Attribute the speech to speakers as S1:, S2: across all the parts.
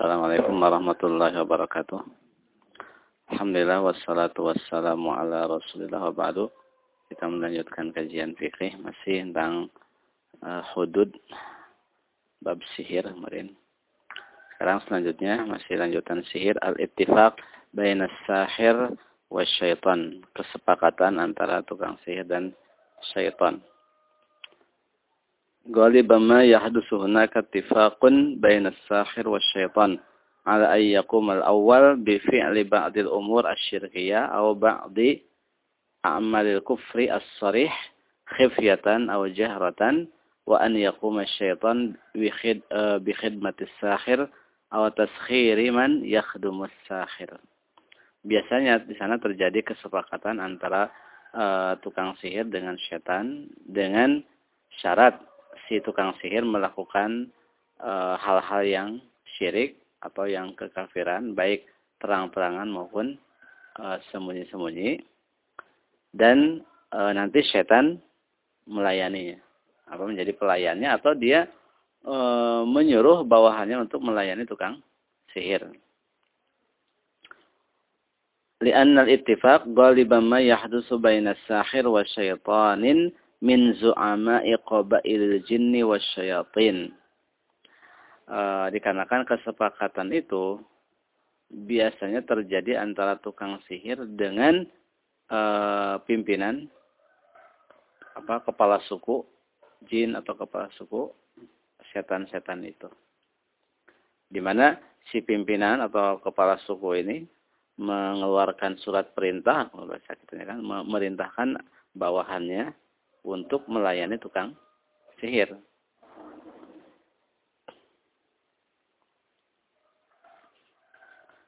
S1: Assalamualaikum warahmatullahi wabarakatuh. Alhamdulillah wassalatu wassalamu ala rasulillah wa ba'du. Kita melanjutkan kajian fikih masih tentang uh, hudud bab sihir kemarin. Sekarang selanjutnya masih lanjutan sihir al-ittifaq baina sahir wa syaitan. Kesepakatan antara tukang sihir dan syaitan. غالبا ما يحدث هناك اتفاق بين الساحر والشيطان على أن يقوم الأول بفعل بعض الأمور الشركية أو بعض أعمال الكفر الصريح خفية أو جهرة وأن يقوم الشيطان بخدمة الساحر أو تسخير من يخدم الساحر biasanya di sana terjadi kesepakatan antara uh, tukang sihir dengan setan dengan syarat si tukang sihir melakukan eh, hal-hal e, yang syirik atau yang kekafiran baik terang-terangan maupun eh, sembunyi-sembunyi. Dan e, nanti setan melayaninya apa menjadi pelayannya atau dia e, menyuruh bawahannya untuk melayani tukang sihir. Li'anna al-ittifaq ghaliban ma yahdusu bainas sahir wa syaitanin min zu'ama'i qabailil jinni wasyayatin. Uh, dikarenakan kesepakatan itu biasanya terjadi antara tukang sihir dengan uh, pimpinan apa kepala suku jin atau kepala suku setan-setan itu. Di mana si pimpinan atau kepala suku ini mengeluarkan surat perintah, kalau kita kan, memerintahkan bawahannya untuk melayani tukang sihir.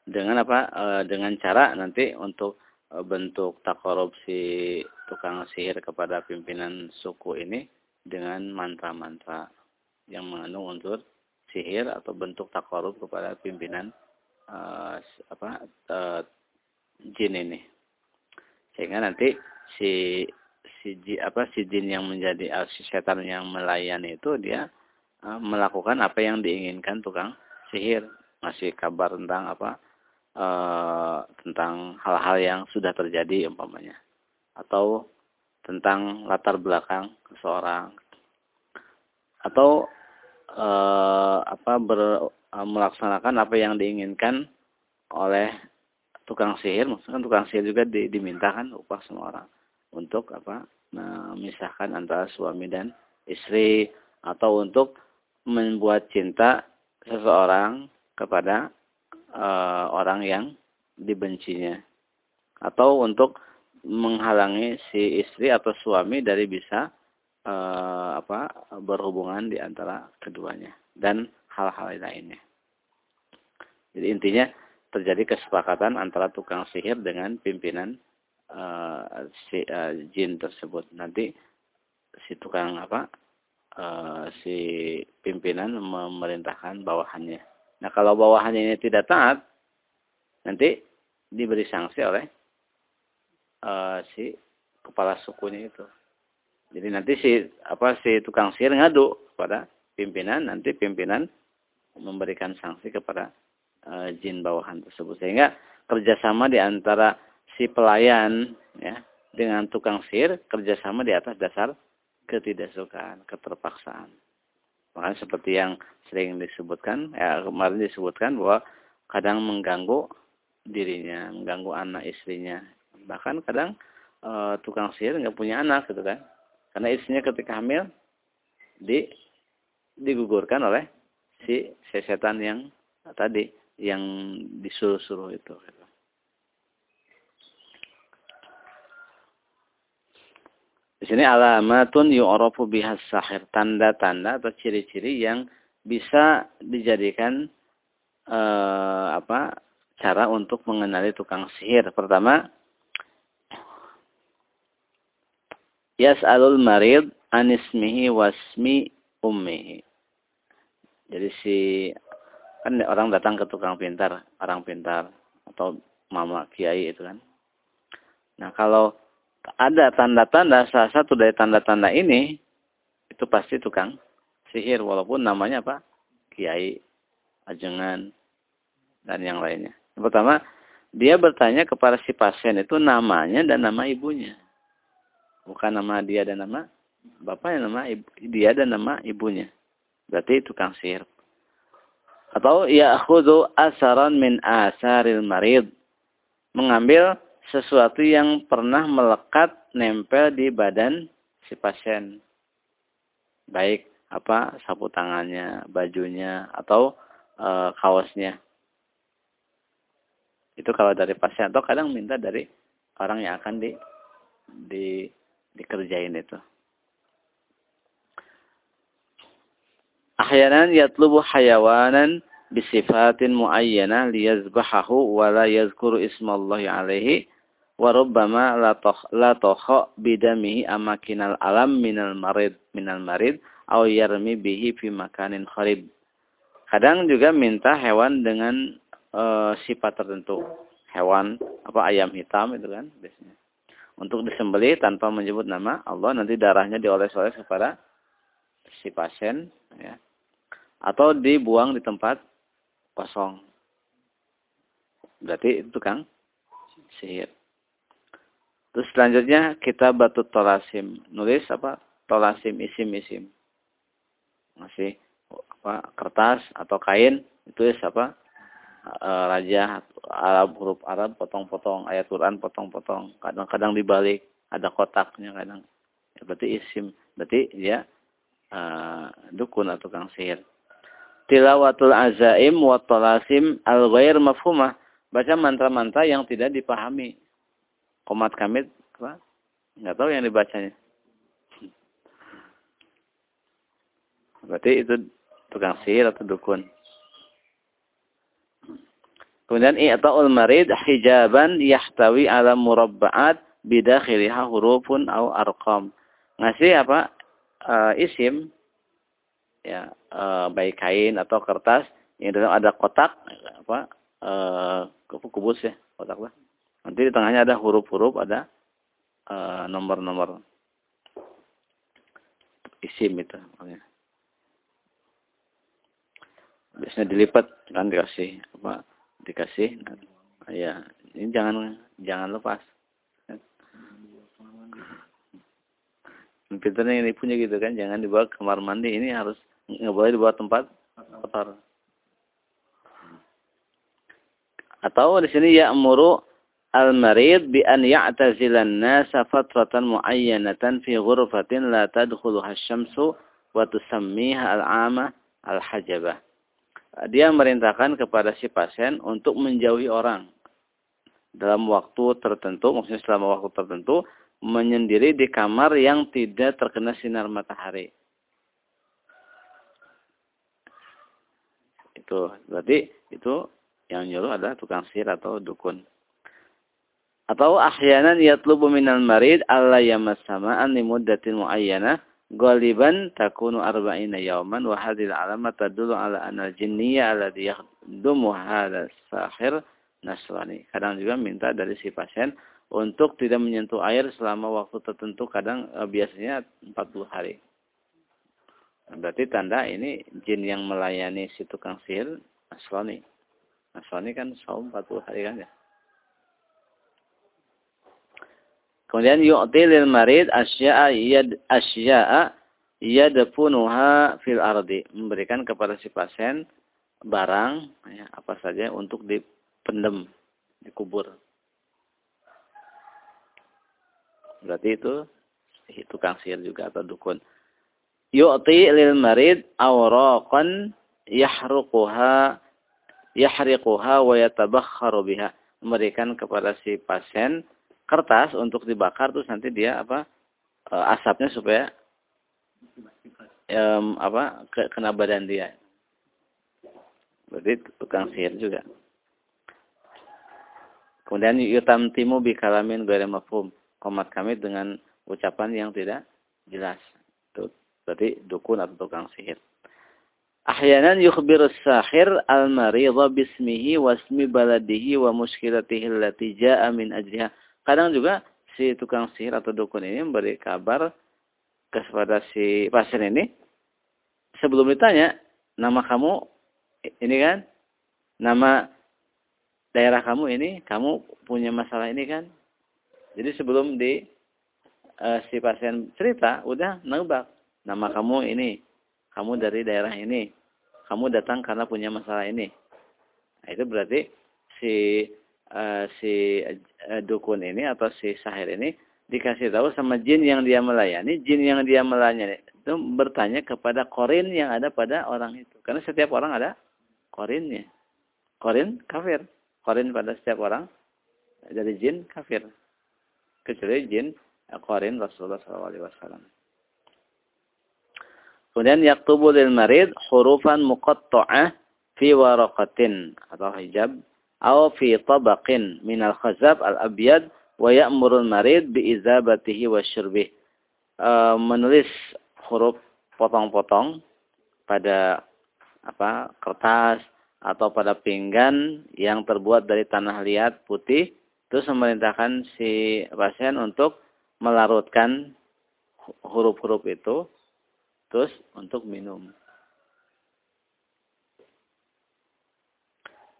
S1: Dengan apa? E, dengan cara nanti untuk e, bentuk takorup si tukang sihir kepada pimpinan suku ini dengan mantra-mantra yang mengandung unsur sihir atau bentuk takorup kepada pimpinan e, apa jin ini. Sehingga nanti si si apa si jin yang menjadi uh, si setan yang melayani itu dia uh, melakukan apa yang diinginkan tukang sihir. Masih kabar tentang apa uh, tentang hal-hal yang sudah terjadi umpamanya. Atau tentang latar belakang seseorang. Atau uh, apa ber, melaksanakan apa yang diinginkan oleh tukang sihir. Maksudnya tukang sihir juga di, dimintakan upah semua orang untuk apa memisahkan antara suami dan istri atau untuk membuat cinta seseorang kepada uh, orang yang dibencinya atau untuk menghalangi si istri atau suami dari bisa uh, apa berhubungan di antara keduanya dan hal-hal lainnya. Jadi intinya terjadi kesepakatan antara tukang sihir dengan pimpinan uh, si uh, jin tersebut. Nanti si tukang apa uh, si pimpinan memerintahkan bawahannya. Nah kalau bawahannya ini tidak taat nanti diberi sanksi oleh uh, si kepala sukunya itu. Jadi nanti si apa si tukang sihir ngadu kepada pimpinan nanti pimpinan memberikan sanksi kepada uh, jin bawahan tersebut. Sehingga kerjasama di antara si pelayan ya dengan tukang sihir kerjasama di atas dasar ketidaksukaan, keterpaksaan. Makanya seperti yang sering disebutkan, ya kemarin disebutkan bahwa kadang mengganggu dirinya, mengganggu anak istrinya. Bahkan kadang e, tukang sihir nggak punya anak gitu kan. Karena istrinya ketika hamil di digugurkan oleh si sesetan yang tadi yang disuruh-suruh itu. Gitu. Sini alamatun yu'rafu bihas sahir, tanda-tanda atau ciri-ciri yang bisa dijadikan eh, apa? cara untuk mengenali tukang sihir. Pertama, yas'alul marid anismihi wasmi ummihi. Jadi si kan orang datang ke tukang pintar, orang pintar atau mama kiai itu kan. Nah, kalau ada tanda-tanda salah satu dari tanda-tanda ini itu pasti tukang sihir walaupun namanya apa kiai ajengan dan yang lainnya. Yang pertama, dia bertanya kepada si pasien itu namanya dan nama ibunya. Bukan nama dia dan nama bapaknya, nama ibu, dia dan nama ibunya. Berarti tukang sihir. Atau ya'khudhu asaran min asaril marid. Mengambil sesuatu yang pernah melekat nempel di badan si pasien. Baik apa sapu tangannya, bajunya atau e, kaosnya. Itu kalau dari pasien atau kadang minta dari orang yang akan di di dikerjain itu. Ahyanan yatlubu hayawanan bisifatin muayyana liyazbahahu wa la yazkuru ismallahi alaihi wa rubbama la tokha bidamihi amakinal alam minal marid minal marid au yarmi bihi fi makanin kharib. Kadang juga minta hewan dengan e, sifat tertentu. Hewan apa ayam hitam itu kan biasanya. Untuk disembelih tanpa menyebut nama Allah nanti darahnya dioles-oles kepada si pasien ya. Atau dibuang di tempat kosong. Berarti itu kan sihir. Terus selanjutnya kita batu tolasim. Nulis apa? Tolasim isim-isim masih apa kertas atau kain. Itu apa? E, raja Arab huruf Arab potong-potong. Ayat Quran potong-potong. Kadang-kadang dibalik ada kotaknya kadang. Ya, berarti isim berarti ya e, dukun atau kang sihir. Tilawatul azaim wa talasim al ghair mafhumah. Baca mantra-mantra yang tidak dipahami komat kamit apa nggak tahu yang dibacanya Berarti itu tukang sihir atau dukun. Kemudian i'ta'ul marid hijaban yahtawi ala murabba'at bidakhiliha hurufun au arqam. Ngasih apa? E, isim ya e, baik kain atau kertas yang dalam ada kotak apa? E, kubus ya, kotak lah. Nanti di tengahnya ada huruf-huruf, ada nomor-nomor isim itu. Biasanya dilipat kan dikasih apa dikasih ya ini jangan jangan lepas. Pinternya ini punya gitu kan jangan dibawa ke kamar mandi. Ini harus nggak boleh dibawa tempat kotor. Atau di sini ya amuru al-marid bi an ya'tazilan nasa fatratan muayyanatan fi ghurfatin la tadkhuluha asy-syamsu wa tusammiha al-'ama al-hajabah dia merintahkan kepada si pasien untuk menjauhi orang dalam waktu tertentu, maksudnya selama waktu tertentu, menyendiri di kamar yang tidak terkena sinar matahari. Itu berarti itu yang nyuruh adalah tukang sihir atau dukun. Atau ahyanan yatlubu minal marid alla yamassama'an limuddatin muayyanah Galiban takunu arba'ina yawman wa hadhil alamat tadullu ala anal jinniyya alladhi yakhdumu hadha sahir nasrani. Kadang juga minta dari si pasien untuk tidak menyentuh air selama waktu tertentu kadang eh, biasanya 40 hari. Berarti tanda ini jin yang melayani si tukang sihir nasrani. Nasrani kan saum 40 hari kan ya. Kemudian yu'ti marid asya'a yad asya'a yadfunuha fil ardi. Memberikan kepada si pasien barang ya, apa saja untuk dipendam, dikubur. Berarti itu tukang sihir juga atau dukun. Yu'ti lil marid awraqan yahruquha yahriquha wa yatabakharu biha. Memberikan kepada si pasien kertas untuk dibakar terus nanti dia apa e, asapnya supaya um, apa ke, kena badan dia. Berarti tukang sihir juga. Kemudian yutam timu bikalamin ghairu mafhum. Komat kami dengan ucapan yang tidak jelas. Itu berarti dukun atau tukang sihir. Ahyanan yukhbiru sahir al-maridha bismihi wasmi baladihi wa muskilatihi allati ja'a min ajliha kadang juga si tukang sihir atau dukun ini memberi kabar kepada si pasien ini sebelum ditanya nama kamu ini kan nama daerah kamu ini, kamu punya masalah ini kan? Jadi sebelum di uh, si pasien cerita, udah nebak. Nama kamu ini, kamu dari daerah ini, kamu datang karena punya masalah ini. Nah, itu berarti si uh, si uh, dukun ini atau si sahir ini dikasih tahu sama jin yang dia melayani, jin yang dia melayani itu bertanya kepada korin yang ada pada orang itu. Karena setiap orang ada korinnya. Korin kafir. Korin pada setiap orang dari jin kafir. Kecuali jin korin Rasulullah SAW. Kemudian yaktubu lil marid hurufan muqatta'ah fi waraqatin atau hijab atau fi tabaqin al khazab al-abyad wa ya'muru al-marid bi izabatihi wa syurbih. E, menulis huruf potong-potong pada apa kertas atau pada pinggan yang terbuat dari tanah liat putih, terus memerintahkan si pasien untuk melarutkan huruf-huruf itu, terus untuk minum.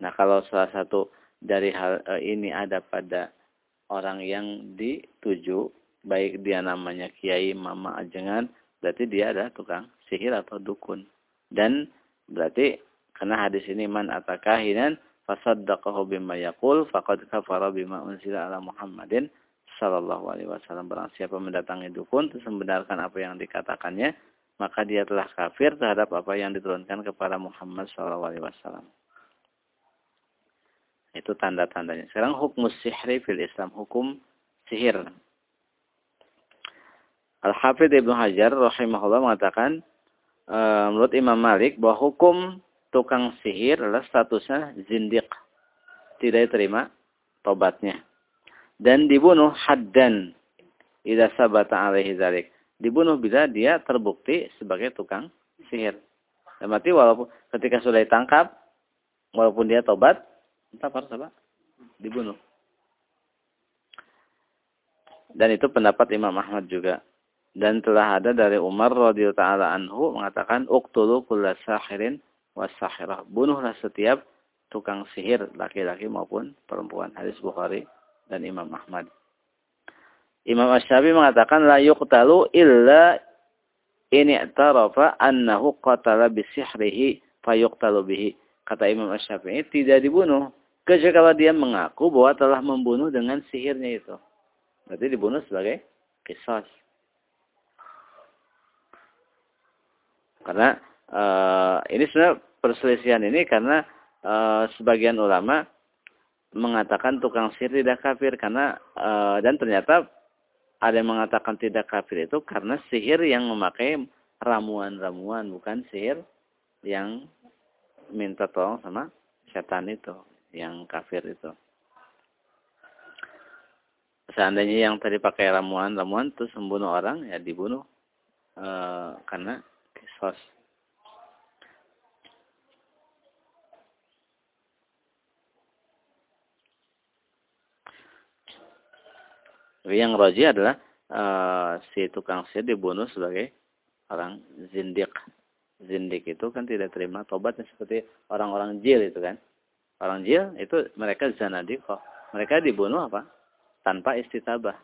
S1: Nah, kalau salah satu dari hal eh, ini ada pada orang yang dituju, baik dia namanya kiai, mama, ajengan, berarti dia ada tukang sihir atau dukun. Dan berarti karena hadis ini man atakahinan fasaddaqahu bima yaqul faqad kafara bima unzila ala Muhammadin sallallahu alaihi wasallam. Barang siapa mendatangi dukun terus membenarkan apa yang dikatakannya, maka dia telah kafir terhadap apa yang diturunkan kepada Muhammad sallallahu alaihi wasallam. Itu tanda-tandanya. Sekarang hukum sihri fil Islam, hukum sihir. Al-Hafidh Ibnu Hajar rahimahullah mengatakan e, menurut Imam Malik bahwa hukum tukang sihir adalah statusnya zindiq. Tidak diterima tobatnya. Dan dibunuh haddan. Ida sabata alaihi zalik. Dibunuh bila dia terbukti sebagai tukang sihir. Dan mati walaupun ketika sudah ditangkap, walaupun dia tobat, tetap harus apa? Dibunuh. Dan itu pendapat Imam Ahmad juga. Dan telah ada dari Umar radhiyallahu taala anhu mengatakan uqtulu kulla sahirin wasahirah. Bunuhlah setiap tukang sihir laki-laki maupun perempuan. Hadis Bukhari dan Imam Ahmad. Imam Asy-Syafi'i mengatakan la yuqtalu illa ini i'tarafa annahu qatala bisihrihi fayuqtalu bihi. Kata Imam Asy-Syafi'i tidak dibunuh kecuali dia mengaku bahwa telah membunuh dengan sihirnya itu. Berarti dibunuh sebagai kisos. Karena uh, ini sebenarnya perselisihan ini karena uh, sebagian ulama mengatakan tukang sihir tidak kafir karena uh, dan ternyata ada yang mengatakan tidak kafir itu karena sihir yang memakai ramuan-ramuan bukan sihir yang minta tolong sama setan itu yang kafir itu. Seandainya yang tadi pakai ramuan-ramuan terus membunuh orang ya dibunuh e, karena kisos. Tapi yang roji adalah uh, si tukang sihir dibunuh sebagai orang zindik. Zindik itu kan tidak terima tobatnya seperti orang-orang jil itu kan. Orang jil itu mereka zanadikoh. Mereka dibunuh apa? Tanpa istitabah.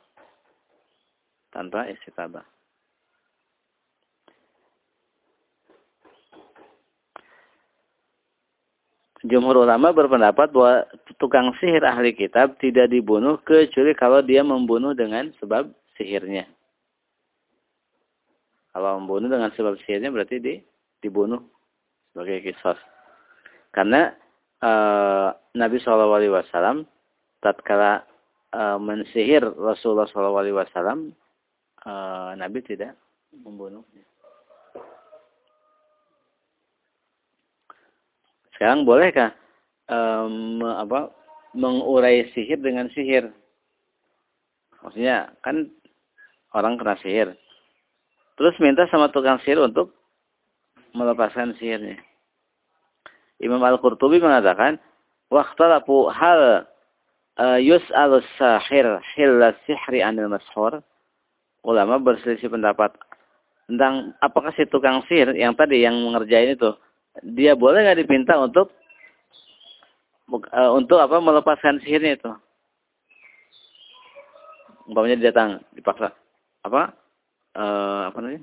S1: Tanpa istitabah. Jumhur ulama berpendapat bahwa tukang sihir ahli kitab tidak dibunuh kecuali kalau dia membunuh dengan sebab sihirnya. Kalau membunuh dengan sebab sihirnya berarti di, dibunuh sebagai kisos. Karena e, Nabi SAW tatkala e, mensihir Rasulullah SAW, e, Nabi tidak membunuhnya. Sekarang bolehkah um, apa mengurai sihir dengan sihir? Maksudnya kan orang kena sihir. Terus minta sama tukang sihir untuk melepaskan sihirnya. Imam Al-Qurtubi mengatakan, "Waqtalafu hal uh, yus'alus sahir hilla sihri anil mashur." Ulama berselisih pendapat tentang apakah si tukang sihir yang tadi yang mengerjain itu dia boleh nggak dipinta untuk uh, untuk apa melepaskan sihirnya itu. Umpamanya datang dipaksa apa? Uh, apa namanya?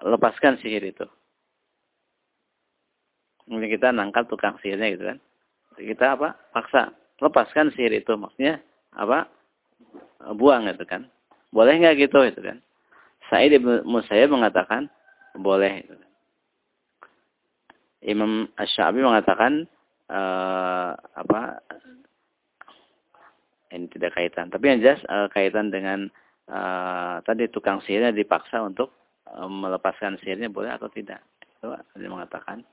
S1: Lepaskan sihir itu. Mungkin kita nangkap tukang sihirnya gitu kan. Kita apa? Paksa. Lepaskan sihir itu. Maksudnya apa? Buang itu kan. Boleh nggak gitu itu kan. Sa'id ibn Musayyib mengatakan boleh. Itu. Imam Ash-Sha'bi mengatakan uh, apa ini tidak kaitan. Tapi yang jelas uh, kaitan dengan uh, tadi tukang sihirnya dipaksa untuk melepaskan sihirnya boleh atau tidak. Itu dia mengatakan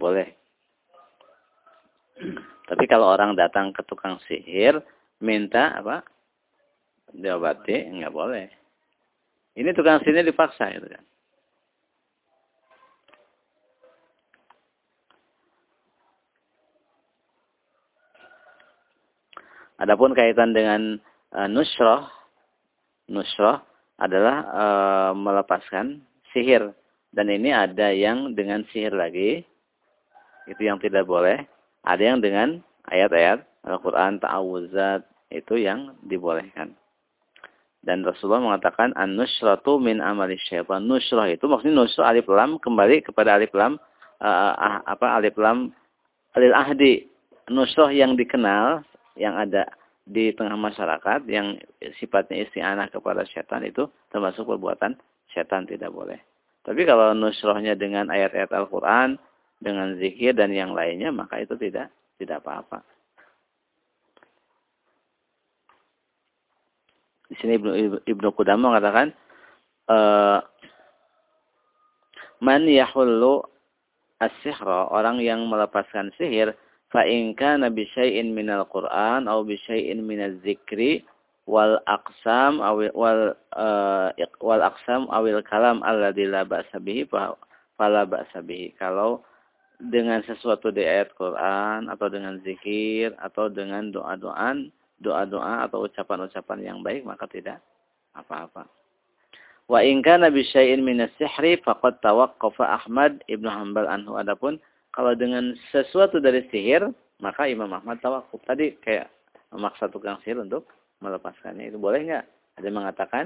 S1: boleh. Tapi kalau orang datang ke tukang sihir minta apa? Diobati, enggak boleh. Ini tukang sihirnya dipaksa itu kan. Adapun kaitan dengan uh, nusroh, nusroh adalah uh, melepaskan sihir. Dan ini ada yang dengan sihir lagi, itu yang tidak boleh. Ada yang dengan ayat-ayat Al-Quran, ta'awuzat, itu yang dibolehkan. Dan Rasulullah mengatakan an-nusratu min amali syaitan. Nusrah itu maksudnya nusrah alif lam kembali kepada alif lam uh, apa alif lam alil ahdi. Nusrah yang dikenal yang ada di tengah masyarakat yang sifatnya isti'anah kepada setan itu termasuk perbuatan setan tidak boleh. Tapi kalau nusrohnya dengan ayat-ayat Al-Quran, dengan zikir dan yang lainnya, maka itu tidak tidak apa-apa. Di sini Ibnu Ibnu Qudamah mengatakan, eh, man yahullu as-sihra, orang yang melepaskan sihir, fa in kana bi syai'in minal Qur'an aw bi syai'in minaz zikri wal aqsam wal uh, wal aqsam awil kalam alladzi la ba'sa bihi fala ba'sa bihi. Kalau dengan sesuatu di ayat Quran atau dengan zikir atau dengan doa-doa doa-doa atau ucapan-ucapan yang baik maka tidak apa-apa. Wa in kana bi syai'in minas sihri faqad tawaqqafa Ahmad Ibnu Hanbal anhu adapun kalau dengan sesuatu dari sihir, maka Imam Ahmad tawakuf. Tadi kayak memaksa tukang sihir untuk melepaskannya. Itu boleh nggak? Ada yang mengatakan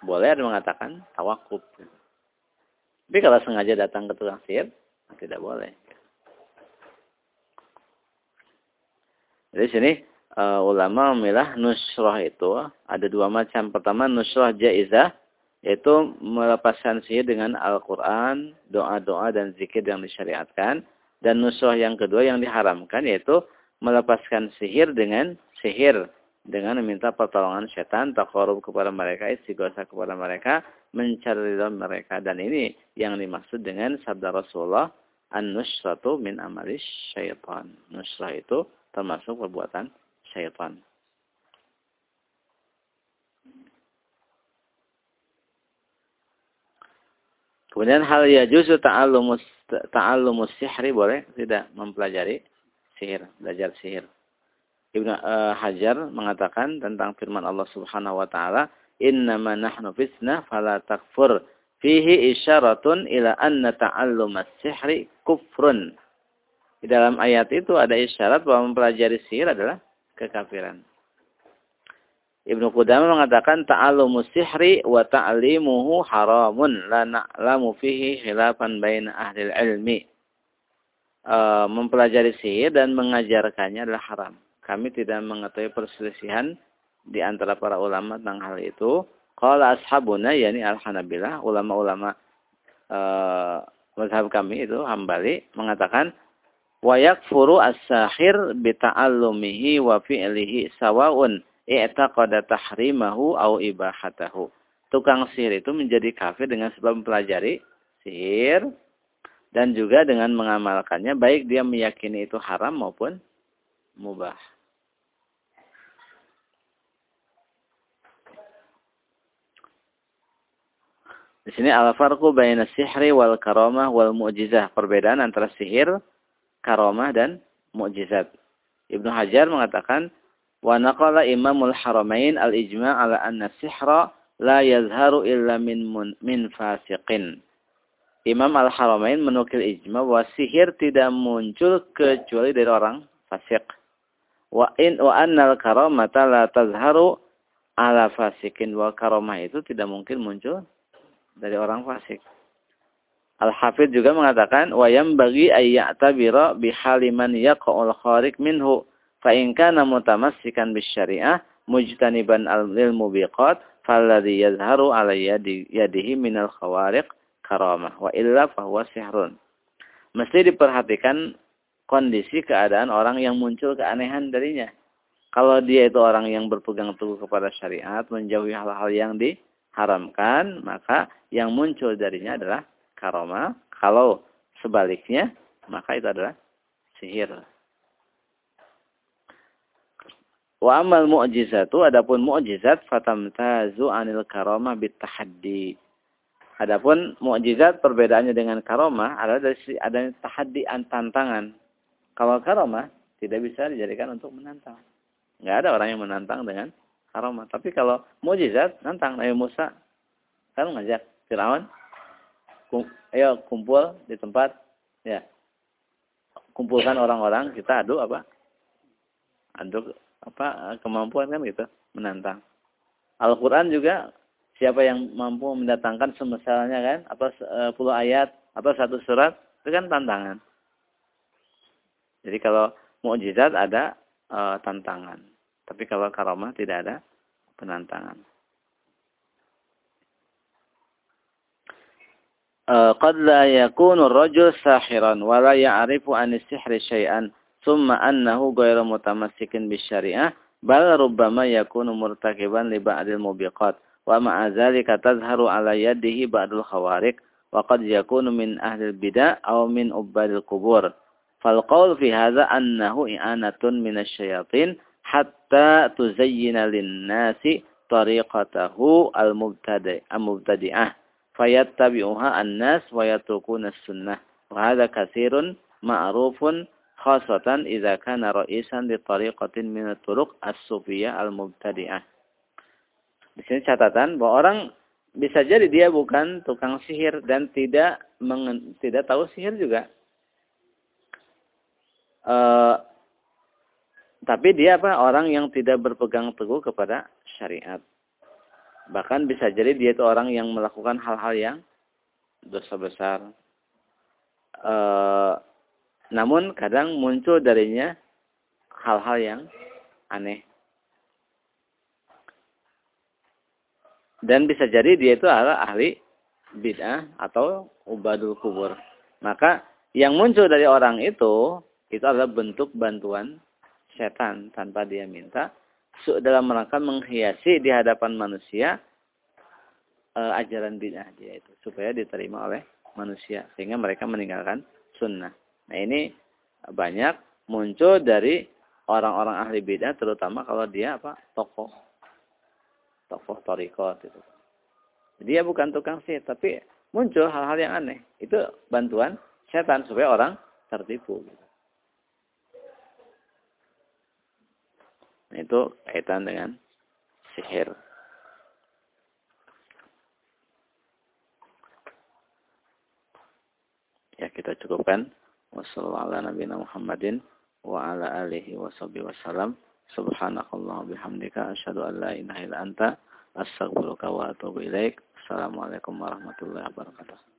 S1: boleh, ada yang mengatakan tawakuf. Tapi kalau sengaja datang ke tukang sihir, tidak boleh. Jadi sini uh, ulama memilah nusrah itu ada dua macam. Pertama nusrah jaizah yaitu melepaskan sihir dengan Al-Quran, doa-doa dan zikir yang disyariatkan. Dan nusrah yang kedua yang diharamkan yaitu melepaskan sihir dengan sihir. Dengan meminta pertolongan setan, takorub kepada mereka, istighosa kepada mereka, mencari ridho mereka. Dan ini yang dimaksud dengan sabda Rasulullah, An-nusratu min amalis syaitan. Nusrah itu termasuk perbuatan syaitan. Kemudian hal ya juzu ta'allumus ta'allumus sihri boleh tidak mempelajari sihir, belajar sihir. Ibnu uh, Hajar mengatakan tentang firman Allah Subhanahu wa taala, "Innama nahnu fitnah fala takfur." Fihi isyaratun ila anna ta'allumas sihri kufrun. Di dalam ayat itu ada isyarat bahwa mempelajari sihir adalah kekafiran. Ibnu Qudamah mengatakan ta'allumus sihri wa ta'limuhu haramun la na'lamu fihi khilafan baina ahli ilmi. E, mempelajari sihir dan mengajarkannya adalah haram. Kami tidak mengetahui perselisihan di antara para ulama tentang hal itu. Qala ashabuna yakni al-Hanabilah, ulama-ulama e, mazhab kami itu Hambali mengatakan wa yakfuru as-sahir bi ta'allumihi wa fi'lihi sawa'un i'taqada tahrimahu au ibahatahu. Tukang sihir itu menjadi kafir dengan sebab mempelajari sihir dan juga dengan mengamalkannya baik dia meyakini itu haram maupun mubah. Di sini al-farqu baina sihri wal karamah wal mu'jizah. Perbedaan antara sihir, karamah dan mukjizat. Ibnu Hajar mengatakan Wa naqala Imamul Haramain al-ijma' ala anna sihra la yazharu illa min min fasiqin. Imam Al-Haramain menukil ijma bahwa sihir tidak muncul kecuali dari orang fasik. Wa in wa annal karamata la tazharu ala fasikin wa karamah itu tidak mungkin muncul dari orang fasik. Al-Hafidh juga mengatakan wa bagi ayya'tabira bihaliman yaqa'ul khariq minhu fa in kana mutamassikan bisyari'ah mujtaniban al-lil mubiqat falladhi yazharu ala yadi, yadihi minal khawariq karamah wa illa fahuwa sihrun. Mesti diperhatikan kondisi keadaan orang yang muncul keanehan darinya. Kalau dia itu orang yang berpegang teguh kepada syariat, menjauhi hal-hal yang diharamkan, maka yang muncul darinya adalah karoma. Kalau sebaliknya, maka itu adalah sihir. Wa amal mu'jizatu, adapun mu'jizat, fatamtazu anil karoma bitahaddi. Adapun mu'jizat perbedaannya dengan karomah adalah dari adanya tahaddi tantangan. Kalau karomah tidak bisa dijadikan untuk menantang. Nggak ada orang yang menantang dengan karomah. Tapi kalau mujizat, nantang Nabi Musa. Kan ngajak Fir'aun. Ayo kumpul di tempat. ya Kumpulkan orang-orang, kita adu apa? Adu apa kemampuan kan gitu. Menantang. Al-Quran juga siapa yang mampu mendatangkan semesalnya kan. Atau sepuluh ayat. Atau satu surat. Itu kan tantangan. Jadi kalau mukjizat ada e, tantangan. Tapi kalau karamah tidak ada penantangan. قد لا يكون الرجل ساحرا ولا يعرف عن السحر شيئا ثم أنه غير متمسك بالشريعة بل ربما يكون مرتكبا لبعض الموبقات ومع ذلك تظهر على يده بعض الخوارق وقد يكون من أهل البدع أو من عباد القبور. فالقول في هذا أنه إعانة من الشياطين حتى تزين للناس طريقته المبتدئة. fayattabi'uha an-nas wa yatrukuna sunnah. Wa hadha katsirun ma'rufun khasatan idza kana ra'isan di tariqatin min at-turuq as-sufiyah al-mubtadi'ah. Di sini catatan bahwa orang bisa jadi dia bukan tukang sihir dan tidak mengen, tidak tahu sihir juga. E, tapi dia apa? Orang yang tidak berpegang teguh kepada syariat. Bahkan bisa jadi dia itu orang yang melakukan hal-hal yang dosa besar. Uh, namun kadang muncul darinya hal-hal yang aneh. Dan bisa jadi dia itu adalah ahli bid'ah atau ubadul kubur. Maka yang muncul dari orang itu itu adalah bentuk bantuan setan tanpa dia minta dalam rangka menghiasi di hadapan manusia uh, ajaran bid'ah dia itu supaya diterima oleh manusia sehingga mereka meninggalkan sunnah. Nah ini banyak muncul dari orang-orang ahli bid'ah terutama kalau dia apa tokoh tokoh torikot itu. Dia bukan tukang sihir tapi muncul hal-hal yang aneh itu bantuan setan supaya orang tertipu. Gitu. Itu kaitan dengan sihir. Ya kita cukupkan. Wassalamualaikum warahmatullahi wabarakatuh.